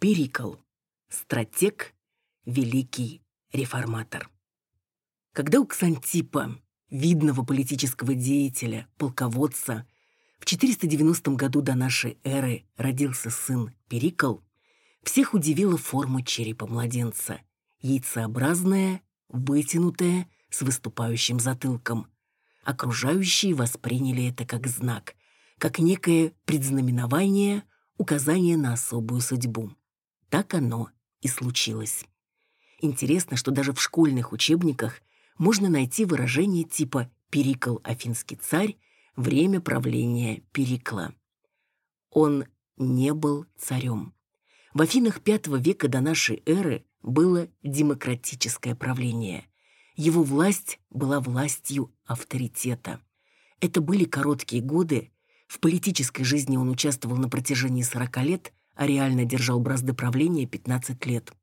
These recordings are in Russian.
Перикл. Стратег, великий реформатор. Когда у Ксантипа, видного политического деятеля, полководца, в 490 году до нашей эры родился сын Перикл, всех удивила форма черепа младенца. Яйцеобразная, вытянутая, с выступающим затылком. Окружающие восприняли это как знак, как некое предзнаменование, указание на особую судьбу. Так оно и случилось. Интересно, что даже в школьных учебниках можно найти выражение типа «Перикл Афинский царь», «Время правления Перикла». Он не был царем. В Афинах V века до нашей эры было демократическое правление. Его власть была властью авторитета. Это были короткие годы. В политической жизни он участвовал на протяжении 40 лет, а реально держал бразды правления 15 лет.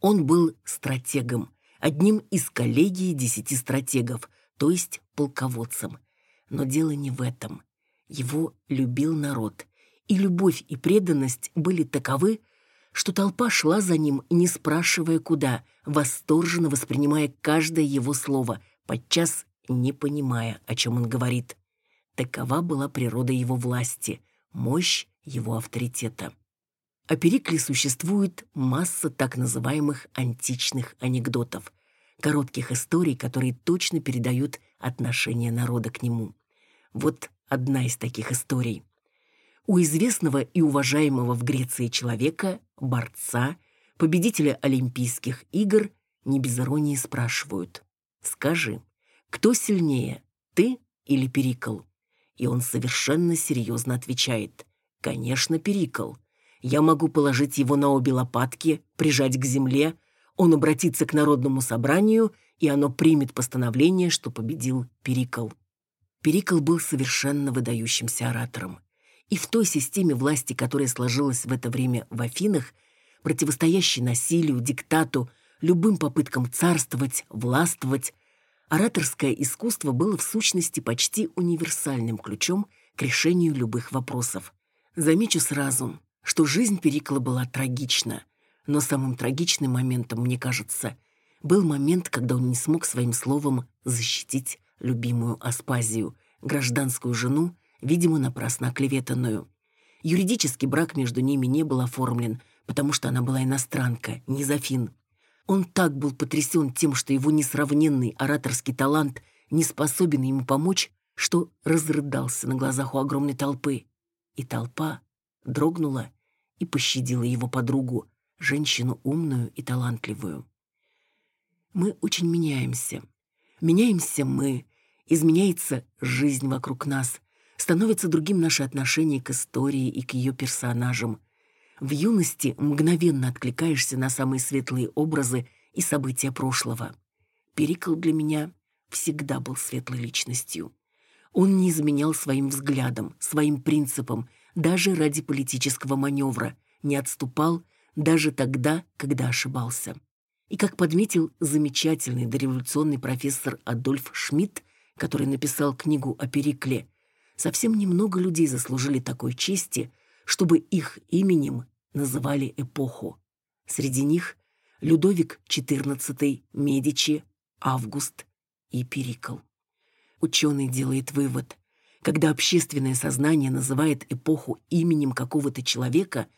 Он был стратегом, одним из коллегии десяти стратегов, то есть полководцем. Но дело не в этом. Его любил народ, и любовь и преданность были таковы, что толпа шла за ним, не спрашивая куда, восторженно воспринимая каждое его слово, подчас не понимая, о чем он говорит. Такова была природа его власти, мощь его авторитета. О Перикле существует масса так называемых античных анекдотов, коротких историй, которые точно передают отношение народа к нему. Вот одна из таких историй – у известного и уважаемого в Греции человека, борца, победителя Олимпийских игр, не без иронии спрашивают. «Скажи, кто сильнее, ты или Перикл?» И он совершенно серьезно отвечает. «Конечно, Перикл. Я могу положить его на обе лопатки, прижать к земле, он обратится к народному собранию, и оно примет постановление, что победил Перикл». Перикл был совершенно выдающимся оратором и в той системе власти, которая сложилась в это время в Афинах, противостоящей насилию, диктату, любым попыткам царствовать, властвовать, ораторское искусство было в сущности почти универсальным ключом к решению любых вопросов. Замечу сразу, что жизнь Перикла была трагична, но самым трагичным моментом, мне кажется, был момент, когда он не смог своим словом защитить любимую Аспазию, гражданскую жену, видимо, напрасно оклеветанную. Юридический брак между ними не был оформлен, потому что она была иностранка, не зафин. Он так был потрясен тем, что его несравненный ораторский талант не способен ему помочь, что разрыдался на глазах у огромной толпы. И толпа дрогнула и пощадила его подругу, женщину умную и талантливую. Мы очень меняемся. Меняемся мы, изменяется жизнь вокруг нас, становится другим наше отношение к истории и к ее персонажам. В юности мгновенно откликаешься на самые светлые образы и события прошлого. Перикл для меня всегда был светлой личностью. Он не изменял своим взглядам, своим принципам, даже ради политического маневра, не отступал даже тогда, когда ошибался. И как подметил замечательный дореволюционный профессор Адольф Шмидт, который написал книгу о Перикле, совсем немного людей заслужили такой чести, чтобы их именем называли эпоху. Среди них Людовик XIV, Медичи, Август и Перикл. Ученый делает вывод. Когда общественное сознание называет эпоху именем какого-то человека,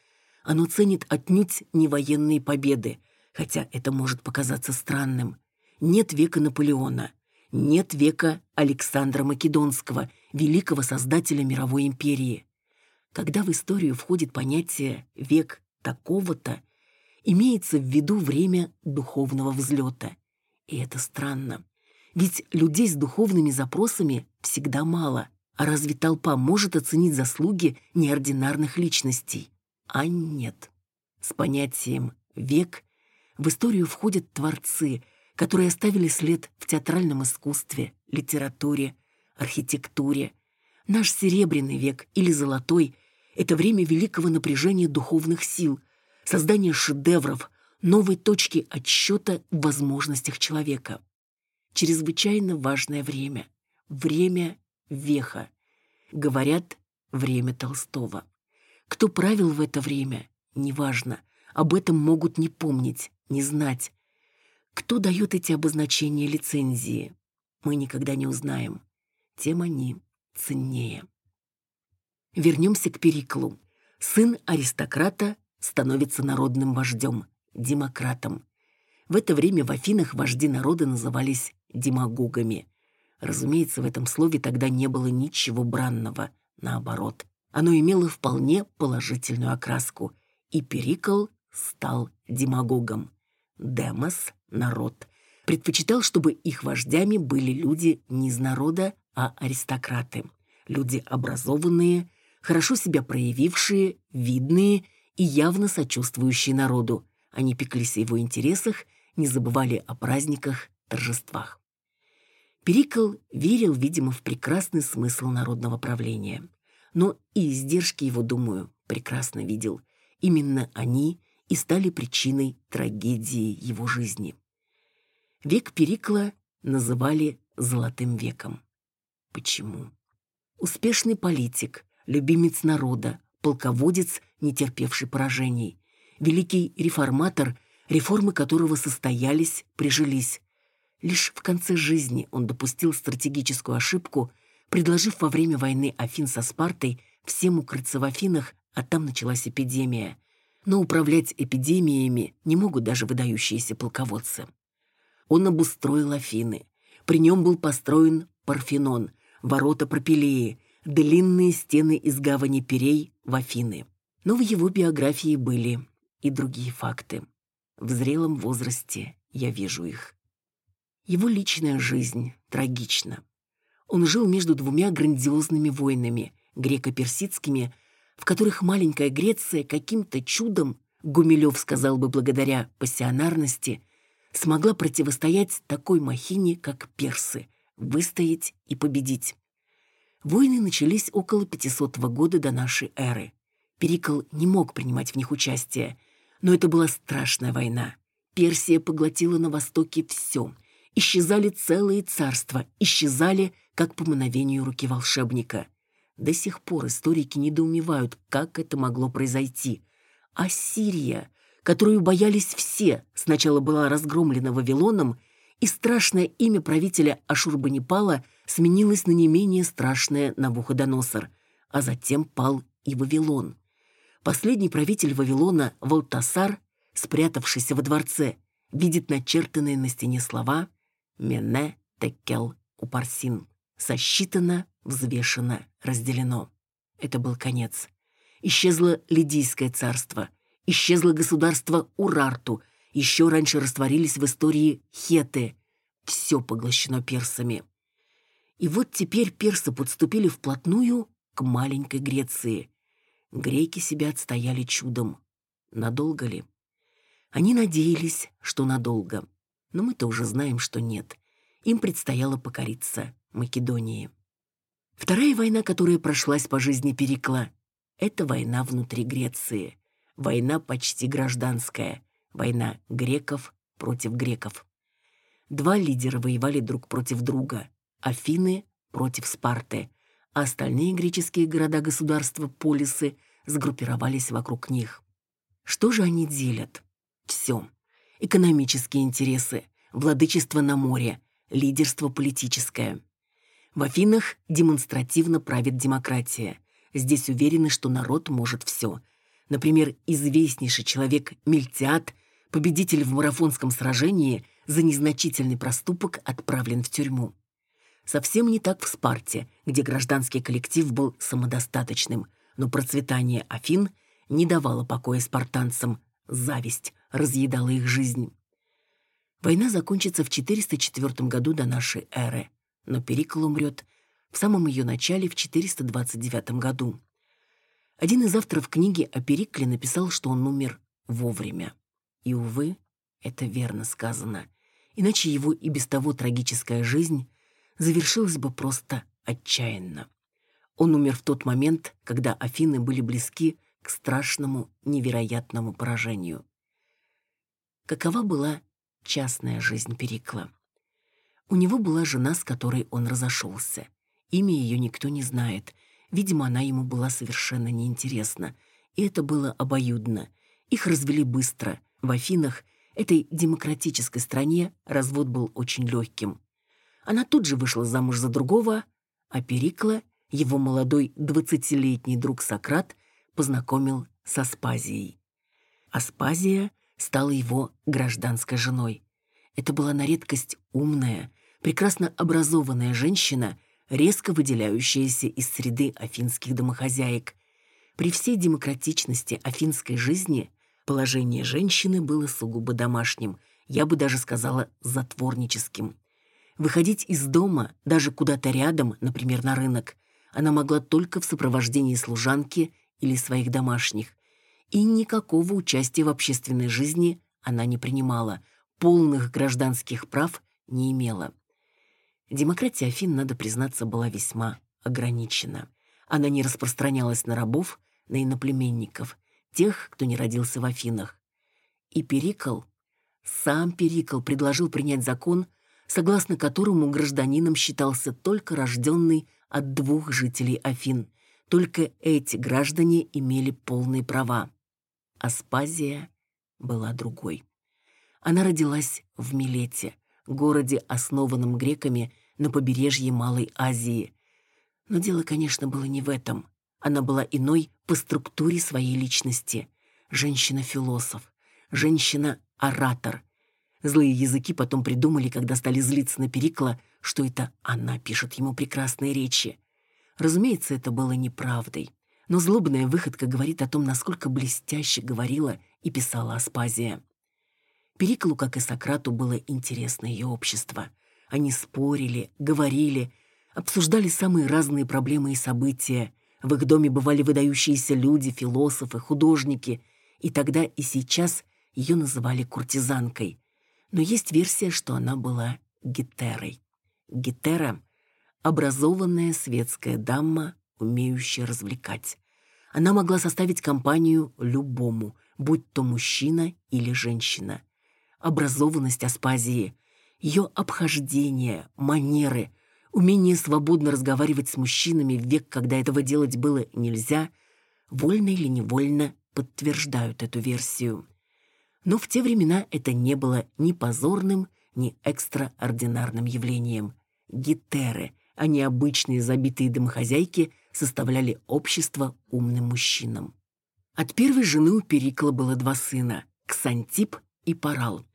оно ценит отнюдь не военные победы, хотя это может показаться странным. Нет века Наполеона, нет века Александра Македонского, великого создателя мировой империи. Когда в историю входит понятие «век такого-то», имеется в виду время духовного взлета. И это странно. Ведь людей с духовными запросами всегда мало. А разве толпа может оценить заслуги неординарных личностей? А нет. С понятием «век» в историю входят творцы – которые оставили след в театральном искусстве, литературе, архитектуре. Наш серебряный век или золотой – это время великого напряжения духовных сил, создания шедевров, новой точки отсчета в возможностях человека. Чрезвычайно важное время. Время веха. Говорят, время Толстого. Кто правил в это время, неважно. об этом могут не помнить, не знать. Кто дает эти обозначения лицензии? Мы никогда не узнаем. Тем они ценнее. Вернемся к Периклу. Сын аристократа становится народным вождем, демократом. В это время в Афинах вожди народа назывались демагогами. Разумеется, в этом слове тогда не было ничего бранного. Наоборот, оно имело вполне положительную окраску. И Перикл стал демагогом. Демос — народ. Предпочитал, чтобы их вождями были люди не из народа, а аристократы. Люди образованные, хорошо себя проявившие, видные и явно сочувствующие народу. Они пеклись о его интересах, не забывали о праздниках, торжествах. Перикл верил, видимо, в прекрасный смысл народного правления. Но и издержки его, думаю, прекрасно видел. Именно они и стали причиной трагедии его жизни. Век Перикла называли «золотым веком». Почему? Успешный политик, любимец народа, полководец, не терпевший поражений, великий реформатор, реформы которого состоялись, прижились. Лишь в конце жизни он допустил стратегическую ошибку, предложив во время войны Афин со Спартой всем укрыться в Афинах, а там началась эпидемия. Но управлять эпидемиями не могут даже выдающиеся полководцы он обустроил Афины. При нем был построен Парфенон, ворота Пропилеи, длинные стены из гавани Перей в Афины. Но в его биографии были и другие факты. В зрелом возрасте я вижу их. Его личная жизнь трагична. Он жил между двумя грандиозными войнами, греко-персидскими, в которых маленькая Греция каким-то чудом, Гумилев сказал бы благодаря пассионарности, смогла противостоять такой махине, как персы, выстоять и победить. Войны начались около 500 года до нашей эры. Перикл не мог принимать в них участие, но это была страшная война. Персия поглотила на востоке все. Исчезали целые царства, исчезали, как по мановению руки волшебника. До сих пор историки недоумевают, как это могло произойти. А Сирия, которую боялись все, сначала была разгромлена Вавилоном, и страшное имя правителя Ашурбанипала сменилось на не менее страшное Навуходоносор, а затем пал и Вавилон. Последний правитель Вавилона, Валтасар, спрятавшийся во дворце, видит начертанные на стене слова «Мене текел упарсин». Сосчитано, взвешено, разделено. Это был конец. Исчезло Лидийское царство, Исчезло государство Урарту, еще раньше растворились в истории хеты. Все поглощено персами. И вот теперь персы подступили вплотную к маленькой Греции. Греки себя отстояли чудом. Надолго ли? Они надеялись, что надолго. Но мы-то уже знаем, что нет. Им предстояло покориться Македонии. Вторая война, которая прошлась по жизни Перикла, это война внутри Греции война почти гражданская, война греков против греков. Два лидера воевали друг против друга, Афины против Спарты, а остальные греческие города-государства, полисы, сгруппировались вокруг них. Что же они делят? Все. Экономические интересы, владычество на море, лидерство политическое. В Афинах демонстративно правит демократия. Здесь уверены, что народ может все – Например, известнейший человек Мильтиад, победитель в марафонском сражении, за незначительный проступок отправлен в тюрьму. Совсем не так в Спарте, где гражданский коллектив был самодостаточным, но процветание Афин не давало покоя спартанцам, зависть разъедала их жизнь. Война закончится в 404 году до нашей эры, но Перикл умрет в самом ее начале в 429 году. Один из авторов книги о Перикле написал, что он умер вовремя. И, увы, это верно сказано. Иначе его и без того трагическая жизнь завершилась бы просто отчаянно. Он умер в тот момент, когда Афины были близки к страшному, невероятному поражению. Какова была частная жизнь Перикла? У него была жена, с которой он разошелся. Имя ее никто не знает — Видимо, она ему была совершенно неинтересна, и это было обоюдно. Их развели быстро. В Афинах, этой демократической стране, развод был очень легким. Она тут же вышла замуж за другого, а Перикла, его молодой двадцатилетний друг Сократ, познакомил с Аспазией. Аспазия стала его гражданской женой. Это была на редкость умная, прекрасно образованная женщина, резко выделяющаяся из среды афинских домохозяек. При всей демократичности афинской жизни положение женщины было сугубо домашним, я бы даже сказала затворническим. Выходить из дома, даже куда-то рядом, например, на рынок, она могла только в сопровождении служанки или своих домашних. И никакого участия в общественной жизни она не принимала, полных гражданских прав не имела. Демократия Афин, надо признаться, была весьма ограничена. Она не распространялась на рабов, на иноплеменников, тех, кто не родился в Афинах. И Перикл, сам Перикл предложил принять закон, согласно которому гражданином считался только рожденный от двух жителей Афин. Только эти граждане имели полные права. Аспазия была другой. Она родилась в Милете, городе, основанном греками на побережье Малой Азии. Но дело, конечно, было не в этом. Она была иной по структуре своей личности. Женщина-философ, женщина-оратор. Злые языки потом придумали, когда стали злиться на Перикла, что это она пишет ему прекрасные речи. Разумеется, это было неправдой. Но злобная выходка говорит о том, насколько блестяще говорила и писала Аспазия. Периклу, как и Сократу, было интересно ее общество. Они спорили, говорили, обсуждали самые разные проблемы и события. В их доме бывали выдающиеся люди, философы, художники. И тогда, и сейчас ее называли куртизанкой. Но есть версия, что она была гетерой. Гетера — образованная светская дама, умеющая развлекать. Она могла составить компанию любому, будь то мужчина или женщина образованность Аспазии, ее обхождение, манеры, умение свободно разговаривать с мужчинами в век, когда этого делать было нельзя, вольно или невольно подтверждают эту версию. Но в те времена это не было ни позорным, ни экстраординарным явлением. Гетеры, а не обычные забитые домохозяйки, составляли общество умным мужчинам. От первой жены у Перикла было два сына – Ксантип и Парал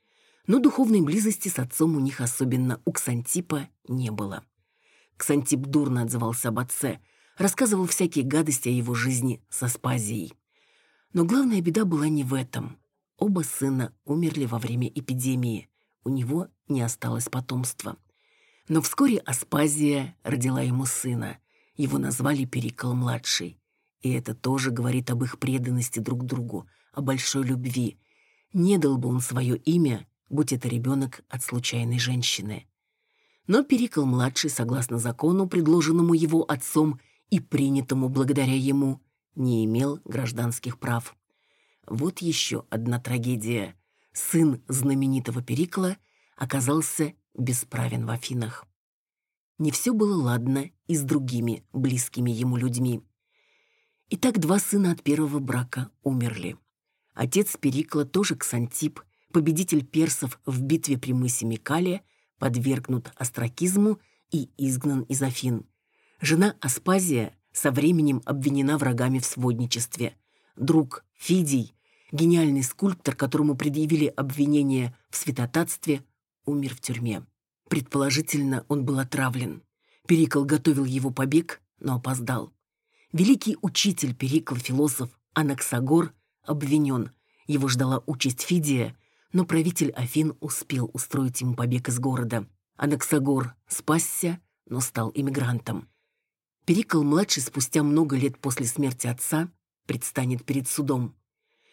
но духовной близости с отцом у них особенно у Ксантипа не было. Ксантип дурно отзывался об отце, рассказывал всякие гадости о его жизни со Спазией. Но главная беда была не в этом. Оба сына умерли во время эпидемии. У него не осталось потомства. Но вскоре Аспазия родила ему сына. Его назвали Перикл-младший. И это тоже говорит об их преданности друг другу, о большой любви. Не дал бы он свое имя будь это ребенок от случайной женщины. Но Перикл-младший, согласно закону, предложенному его отцом и принятому благодаря ему, не имел гражданских прав. Вот еще одна трагедия. Сын знаменитого Перикла оказался бесправен в Афинах. Не все было ладно и с другими близкими ему людьми. Итак, два сына от первого брака умерли. Отец Перикла, тоже Ксантип, победитель персов в битве при мысе Микале, подвергнут астракизму и изгнан из Афин. Жена Аспазия со временем обвинена врагами в сводничестве. Друг Фидий, гениальный скульптор, которому предъявили обвинение в святотатстве, умер в тюрьме. Предположительно, он был отравлен. Перикл готовил его побег, но опоздал. Великий учитель Перикл, философ Анаксагор, обвинен. Его ждала участь Фидия, но правитель Афин успел устроить ему побег из города. Анаксагор спасся, но стал иммигрантом. Перикл-младший спустя много лет после смерти отца предстанет перед судом.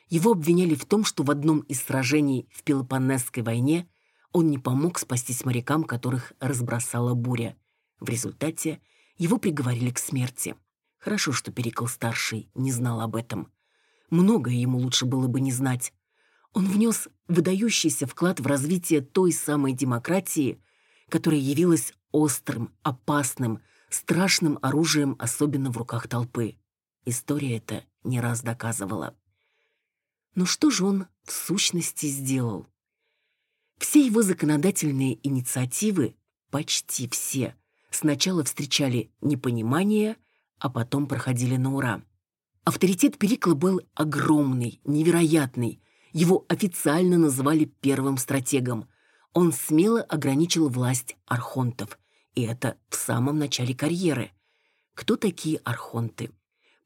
Его обвиняли в том, что в одном из сражений в Пелопоннесской войне он не помог спастись морякам, которых разбросала буря. В результате его приговорили к смерти. Хорошо, что Перикл-старший не знал об этом. Многое ему лучше было бы не знать. Он внес выдающийся вклад в развитие той самой демократии, которая явилась острым, опасным, страшным оружием, особенно в руках толпы. История это не раз доказывала. Но что же он в сущности сделал? Все его законодательные инициативы, почти все, сначала встречали непонимание, а потом проходили на ура. Авторитет Перикла был огромный, невероятный. Его официально называли первым стратегом. Он смело ограничил власть архонтов. И это в самом начале карьеры. Кто такие архонты?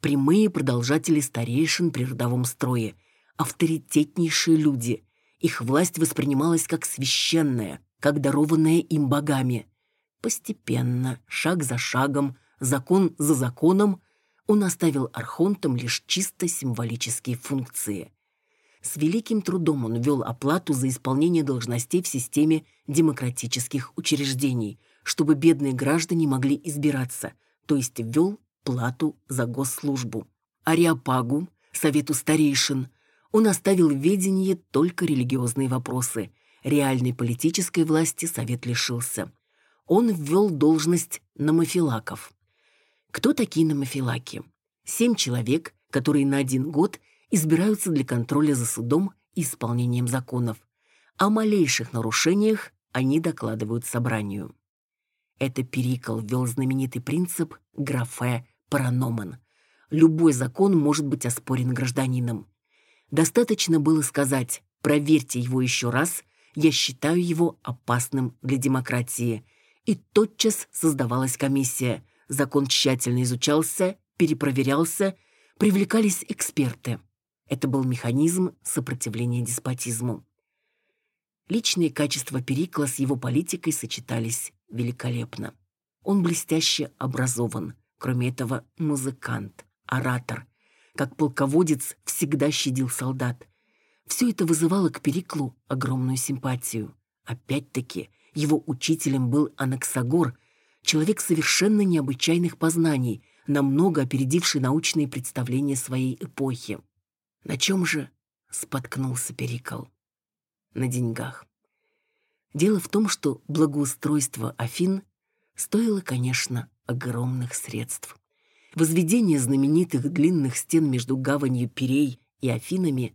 Прямые продолжатели старейшин при родовом строе. Авторитетнейшие люди. Их власть воспринималась как священная, как дарованная им богами. Постепенно, шаг за шагом, закон за законом, он оставил архонтам лишь чисто символические функции. С великим трудом он ввел оплату за исполнение должностей в системе демократических учреждений, чтобы бедные граждане могли избираться, то есть ввел плату за госслужбу. Ариапагу, совету старейшин, он оставил в ведении только религиозные вопросы. Реальной политической власти совет лишился. Он ввел должность намофилаков. Кто такие намофилаки? Семь человек, которые на один год избираются для контроля за судом и исполнением законов. О малейших нарушениях они докладывают собранию. Это Перикл ввел знаменитый принцип графе параноман. Любой закон может быть оспорен гражданином. Достаточно было сказать «проверьте его еще раз», я считаю его опасным для демократии. И тотчас создавалась комиссия – Закон тщательно изучался, перепроверялся, привлекались эксперты. Это был механизм сопротивления деспотизму. Личные качества Перикла с его политикой сочетались великолепно. Он блестяще образован, кроме этого музыкант, оратор. Как полководец всегда щадил солдат. Все это вызывало к Периклу огромную симпатию. Опять-таки, его учителем был Анаксагор, человек совершенно необычайных познаний, намного опередивший научные представления своей эпохи. На чем же споткнулся Перикл? На деньгах. Дело в том, что благоустройство Афин стоило, конечно, огромных средств. Возведение знаменитых длинных стен между гаванью Пирей и Афинами,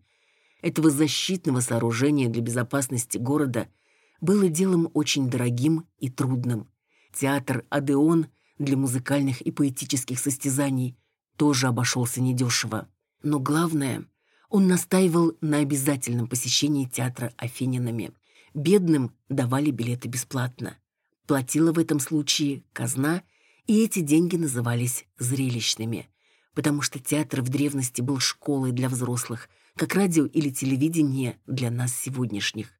этого защитного сооружения для безопасности города, было делом очень дорогим и трудным. Театр «Адеон» для музыкальных и поэтических состязаний тоже обошелся недешево. Но главное, он настаивал на обязательном посещении театра афининами. Бедным давали билеты бесплатно. Платила в этом случае казна, и эти деньги назывались зрелищными, потому что театр в древности был школой для взрослых, как радио или телевидение для нас сегодняшних.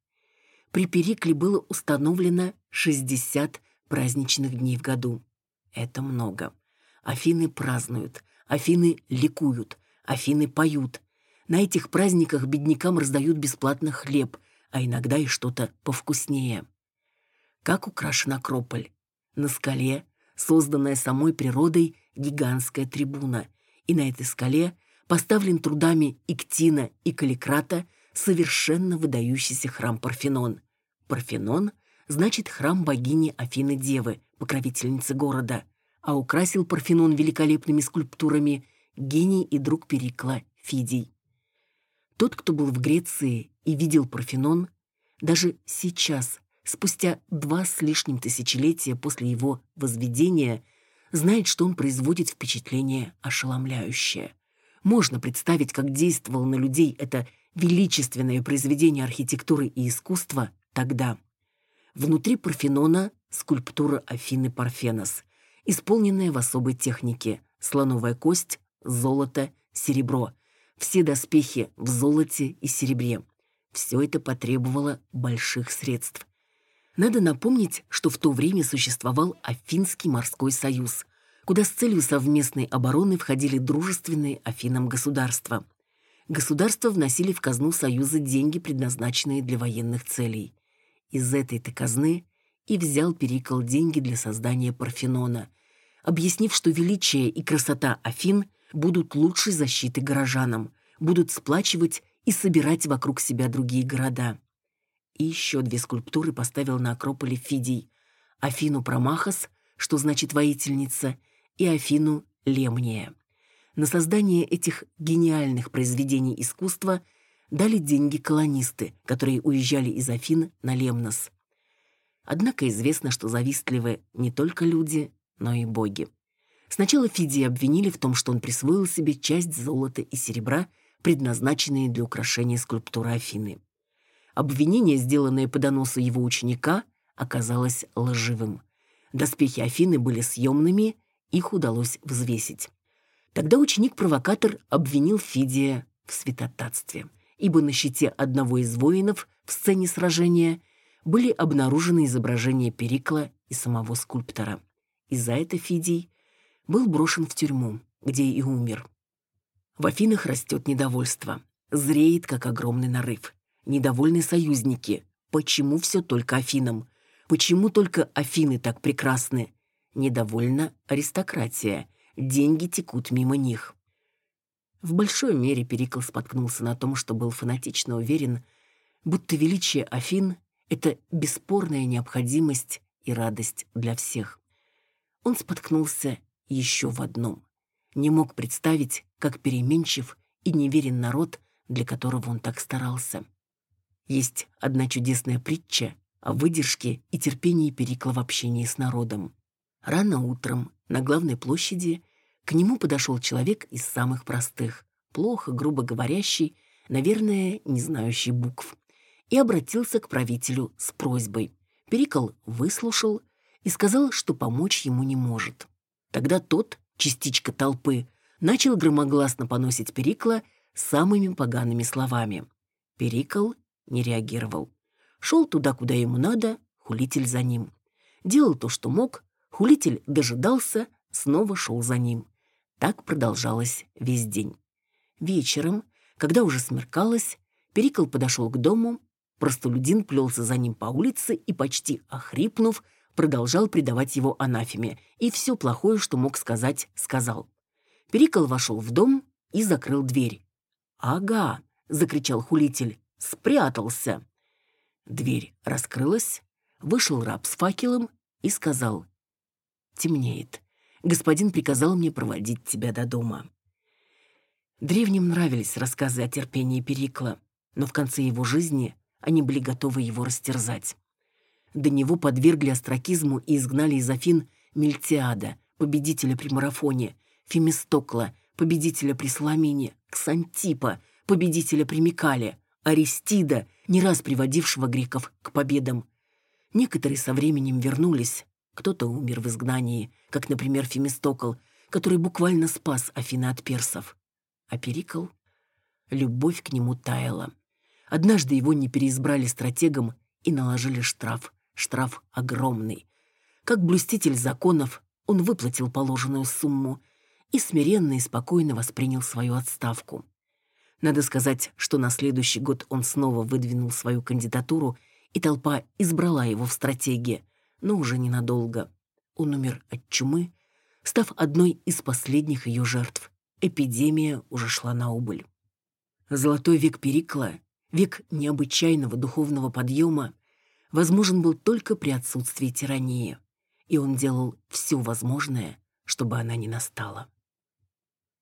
При Перикле было установлено 60 праздничных дней в году. Это много. Афины празднуют, Афины ликуют, Афины поют. На этих праздниках беднякам раздают бесплатно хлеб, а иногда и что-то повкуснее. Как украшен Акрополь. На скале, созданная самой природой, гигантская трибуна. И на этой скале поставлен трудами Иктина и Каликрата совершенно выдающийся храм Парфенон. Парфенон значит храм богини Афины Девы, покровительницы города, а украсил Парфенон великолепными скульптурами гений и друг Перикла Фидий. Тот, кто был в Греции и видел Парфенон, даже сейчас, спустя два с лишним тысячелетия после его возведения, знает, что он производит впечатление ошеломляющее. Можно представить, как действовало на людей это величественное произведение архитектуры и искусства тогда. Внутри Парфенона скульптура Афины Парфенос, исполненная в особой технике. Слоновая кость, золото, серебро. Все доспехи в золоте и серебре. Все это потребовало больших средств. Надо напомнить, что в то время существовал Афинский морской союз, куда с целью совместной обороны входили дружественные Афинам государства. Государства вносили в казну союза деньги, предназначенные для военных целей. Из этой-то казны и взял Перикл деньги для создания Парфенона, объяснив, что величие и красота Афин будут лучшей защитой горожанам, будут сплачивать и собирать вокруг себя другие города. И еще две скульптуры поставил на Акрополе Фидий. Афину Промахас, что значит воительница, и Афину Лемния. На создание этих гениальных произведений искусства дали деньги колонисты, которые уезжали из Афин на Лемнос. Однако известно, что завистливы не только люди, но и боги. Сначала Фидия обвинили в том, что он присвоил себе часть золота и серебра, предназначенные для украшения скульптуры Афины. Обвинение, сделанное по доносу его ученика, оказалось лживым. Доспехи Афины были съемными, их удалось взвесить. Тогда ученик-провокатор обвинил Фидия в святотатстве, ибо на щите одного из воинов в сцене сражения были обнаружены изображения Перикла и самого скульптора. И за это Фидий был брошен в тюрьму, где и умер. В Афинах растет недовольство. Зреет, как огромный нарыв. Недовольны союзники. Почему все только Афинам? Почему только Афины так прекрасны? Недовольна аристократия. Деньги текут мимо них. В большой мере Перикл споткнулся на том, что был фанатично уверен, будто величие Афин — это бесспорная необходимость и радость для всех. Он споткнулся еще в одном. Не мог представить, как переменчив и неверен народ, для которого он так старался. Есть одна чудесная притча о выдержке и терпении Перикла в общении с народом. Рано утром на главной площади к нему подошел человек из самых простых, плохо, грубо говорящий, наверное, не знающий букв, и обратился к правителю с просьбой. Перикл выслушал и сказал, что помочь ему не может. Тогда тот, частичка толпы, начал громогласно поносить Перикла самыми погаными словами. Перикл не реагировал. Шел туда, куда ему надо, хулитель за ним. Делал то, что мог, хулитель дожидался, снова шел за ним. Так продолжалось весь день. Вечером, когда уже смеркалось, Перикл подошел к дому, простолюдин плелся за ним по улице и, почти охрипнув, продолжал предавать его анафеме, и все плохое, что мог сказать, сказал. Перикл вошел в дом и закрыл дверь. «Ага!» — закричал хулитель. «Спрятался!» Дверь раскрылась, вышел раб с факелом и сказал. «Темнеет господин приказал мне проводить тебя до дома». Древним нравились рассказы о терпении Перикла, но в конце его жизни они были готовы его растерзать. До него подвергли астракизму и изгнали из Афин Мельтиада, победителя при марафоне, Фемистокла, победителя при Соломине, Ксантипа, победителя при Микале, Аристида, не раз приводившего греков к победам. Некоторые со временем вернулись, кто-то умер в изгнании, как, например, Фемистокл, который буквально спас Афины от персов. А Перикл? Любовь к нему таяла. Однажды его не переизбрали стратегом и наложили штраф. Штраф огромный. Как блюститель законов он выплатил положенную сумму и смиренно и спокойно воспринял свою отставку. Надо сказать, что на следующий год он снова выдвинул свою кандидатуру, и толпа избрала его в стратегии но уже ненадолго. Он умер от чумы, став одной из последних ее жертв. Эпидемия уже шла на убыль. Золотой век Перикла, век необычайного духовного подъема, возможен был только при отсутствии тирании, и он делал все возможное, чтобы она не настала.